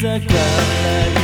sekali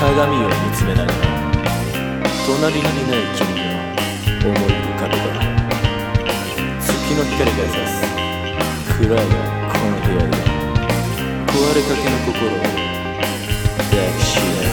鏡を見つめながら隣にいない君を思い浮かべた月の光が差す暗いこの部屋で壊れかけの心を抱きしめ